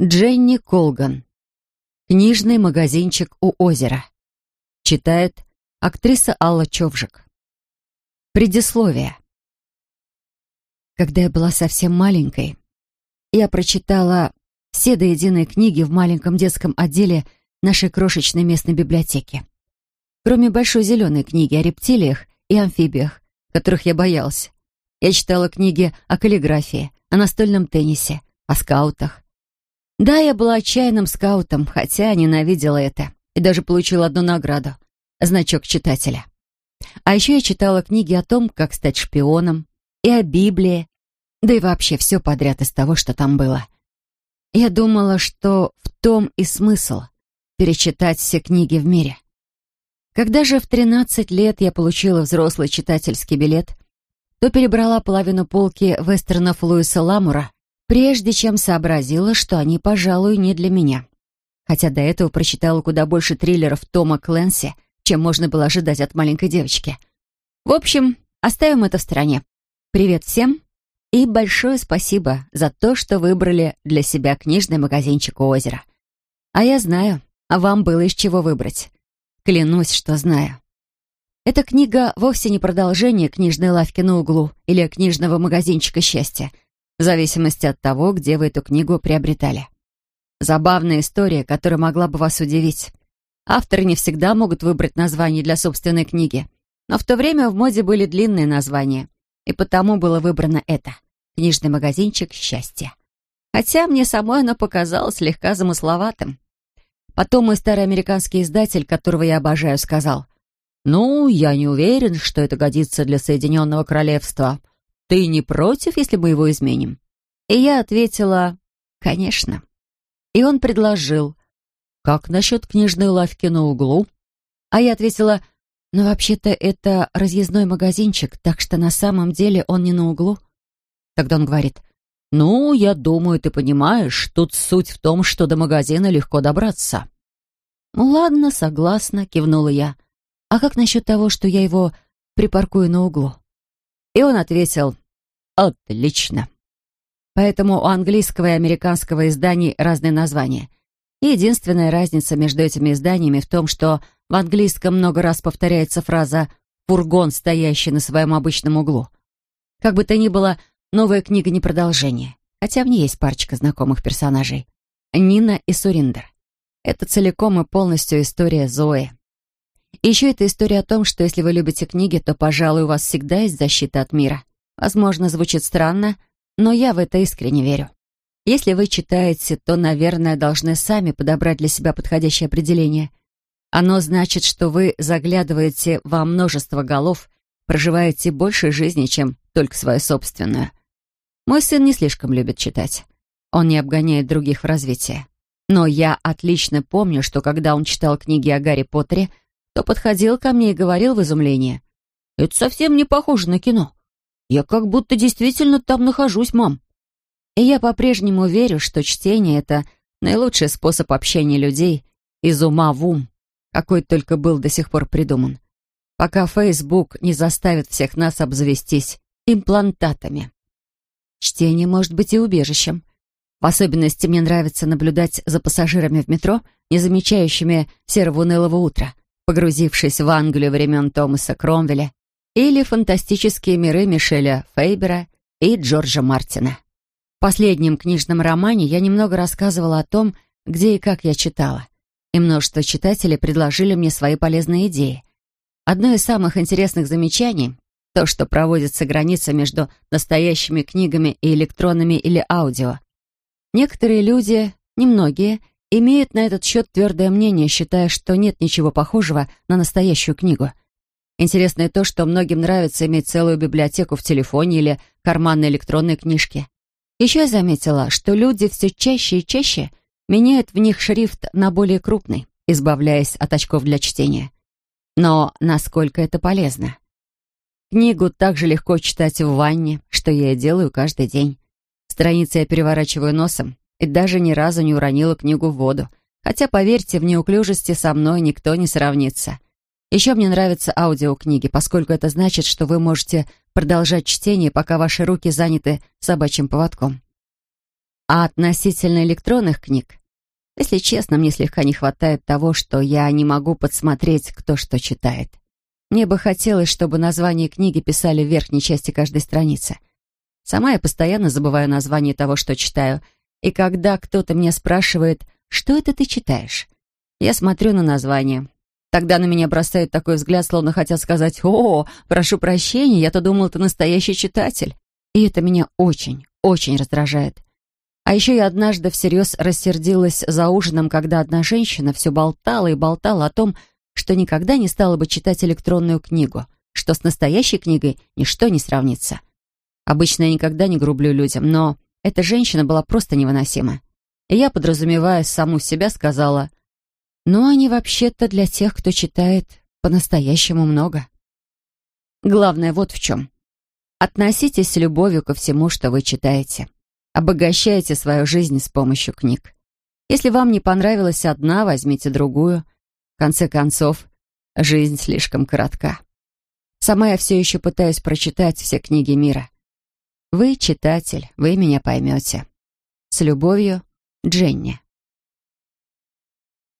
Дженни Колган. Книжный магазинчик у озера. Читает актриса Алла Човжик. Предисловие. Когда я была совсем маленькой, я прочитала все до единой книги в маленьком детском отделе нашей крошечной местной библиотеки. Кроме большой зеленой книги о рептилиях и амфибиях, которых я боялась. Я читала книги о каллиграфии, о настольном теннисе, о скаутах, да, я была отчаянным скаутом, хотя ненавидела это. И даже получила одну награду — значок читателя. А еще я читала книги о том, как стать шпионом, и о Библии, да и вообще все подряд из того, что там было. Я думала, что в том и смысл — перечитать все книги в мире. Когда же в 13 лет я получила взрослый читательский билет, то перебрала половину полки вестернов Луиса Ламура прежде чем сообразила, что они, пожалуй, не для меня. Хотя до этого прочитала куда больше триллеров Тома Кленси, чем можно было ожидать от маленькой девочки. В общем, оставим это в стороне. Привет всем и большое спасибо за то, что выбрали для себя книжный магазинчик у озера. А я знаю, а вам было из чего выбрать. Клянусь, что знаю. Эта книга вовсе не продолжение книжной лавки на углу или книжного магазинчика счастья — в зависимости от того, где вы эту книгу приобретали. Забавная история, которая могла бы вас удивить. Авторы не всегда могут выбрать название для собственной книги, но в то время в моде были длинные названия, и потому было выбрано это — книжный магазинчик «Счастье». Хотя мне самой оно показалось слегка замысловатым. Потом мой старый американский издатель, которого я обожаю, сказал, «Ну, я не уверен, что это годится для Соединенного Королевства. «Ты не против, если мы его изменим?» И я ответила «Конечно». И он предложил «Как насчет книжной лавки на углу?» А я ответила «Но вообще-то это разъездной магазинчик, так что на самом деле он не на углу». Тогда он говорит «Ну, я думаю, ты понимаешь, тут суть в том, что до магазина легко добраться». «Ну ладно, согласна», — кивнула я. «А как насчет того, что я его припаркую на углу?» И он ответил «Отлично». Поэтому у английского и американского изданий разные названия. Единственная разница между этими изданиями в том, что в английском много раз повторяется фраза «фургон, стоящий на своем обычном углу». Как бы то ни было, новая книга не продолжение, хотя в ней есть парочка знакомых персонажей. Нина и Суриндер. Это целиком и полностью история Зои. И еще это история о том, что если вы любите книги, то, пожалуй, у вас всегда есть защита от мира. Возможно, звучит странно, но я в это искренне верю. Если вы читаете, то, наверное, должны сами подобрать для себя подходящее определение. Оно значит, что вы заглядываете во множество голов, проживаете больше жизни, чем только свою собственную. Мой сын не слишком любит читать. Он не обгоняет других в развитии. Но я отлично помню, что когда он читал книги о Гарри Поттере, то подходил ко мне и говорил в изумлении. «Это совсем не похоже на кино. Я как будто действительно там нахожусь, мам». И я по-прежнему верю, что чтение — это наилучший способ общения людей из ума в ум, какой только был до сих пор придуман. Пока Facebook не заставит всех нас обзавестись имплантатами. Чтение может быть и убежищем. В особенности мне нравится наблюдать за пассажирами в метро, не замечающими серого унылого утра — погрузившись в Англию времен Томаса Кромвеля, или фантастические миры Мишеля Фейбера и Джорджа Мартина. В последнем книжном романе я немного рассказывала о том, где и как я читала, и множество читателей предложили мне свои полезные идеи. Одно из самых интересных замечаний — то, что проводится граница между настоящими книгами и электронными или аудио. Некоторые люди, немногие — имеют на этот счет твердое мнение, считая, что нет ничего похожего на настоящую книгу. Интересно и то, что многим нравится иметь целую библиотеку в телефоне или карманной электронной книжке. Еще я заметила, что люди все чаще и чаще меняют в них шрифт на более крупный, избавляясь от очков для чтения. Но насколько это полезно? Книгу также легко читать в ванне, что я и делаю каждый день. Страницы я переворачиваю носом, и даже ни разу не уронила книгу в воду. Хотя, поверьте, в неуклюжести со мной никто не сравнится. Еще мне нравятся аудиокниги, поскольку это значит, что вы можете продолжать чтение, пока ваши руки заняты собачьим поводком. А относительно электронных книг, если честно, мне слегка не хватает того, что я не могу подсмотреть, кто что читает. Мне бы хотелось, чтобы название книги писали в верхней части каждой страницы. Сама я постоянно забываю название того, что читаю, и когда кто-то меня спрашивает, что это ты читаешь, я смотрю на название. Тогда на меня бросает такой взгляд, словно хотят сказать «О, прошу прощения, я-то думал, ты настоящий читатель». И это меня очень, очень раздражает. А еще я однажды всерьез рассердилась за ужином, когда одна женщина все болтала и болтала о том, что никогда не стала бы читать электронную книгу, что с настоящей книгой ничто не сравнится. Обычно я никогда не грублю людям, но эта женщина была просто невыносима. И я, подразумевая саму себя, сказала, «Ну, они вообще-то для тех, кто читает по-настоящему много». Главное вот в чем. Относитесь с любовью ко всему, что вы читаете. Обогащайте свою жизнь с помощью книг. Если вам не понравилась одна, возьмите другую. В конце концов, жизнь слишком коротка. Сама я все еще пытаюсь прочитать все книги мира. Вы, читатель, вы меня поймете. С любовью, Дженни.